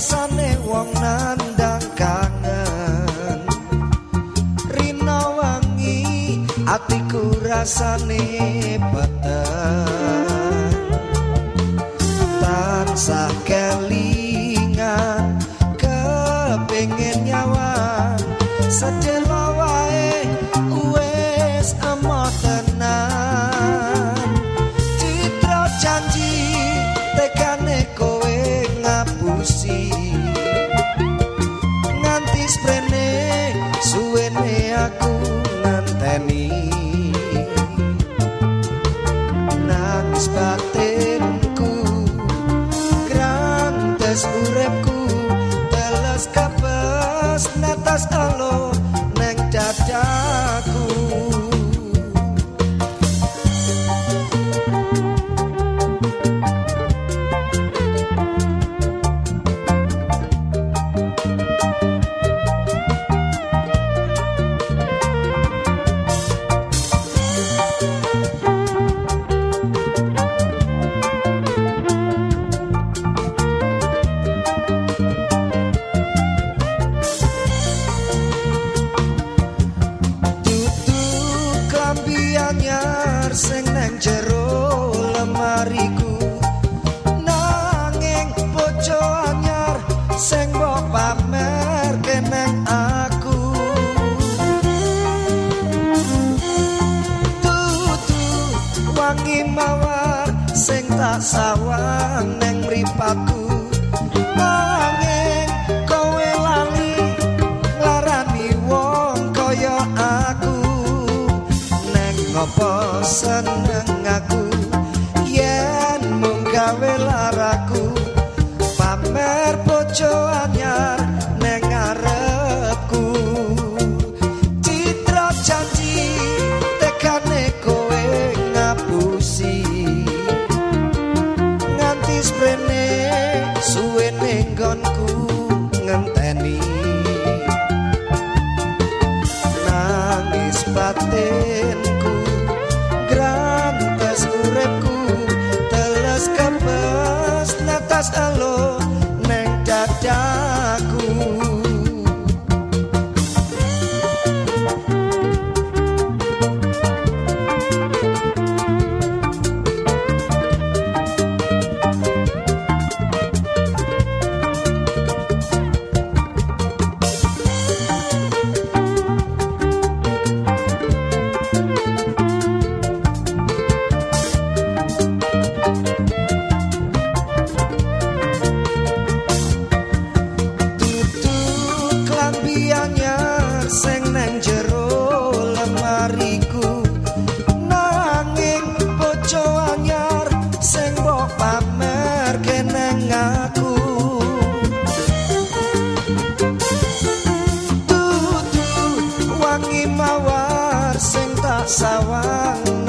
rasane wong nandang kangen. Rinauangi atiku rasane peteng tansah kelingan kepengin nyawa. Sedelok nangis batinku. Grantes urepku teles kapes netas alo anyar sing nang jero lemariku. Nanging bojo anyar sing mbok pamer keneng aku. Tutu wangi mawar sing tak sawang neng mripatku seneng aku yen mung gawe laraku pamer bojo anyar neng ngarepku. Citra janji tekane kowe ngapusi. Nganti sprene suwene nggonku ngenteni. Nangis batinku grantes urepku teles kempes netas alo mawar sing tak sawang.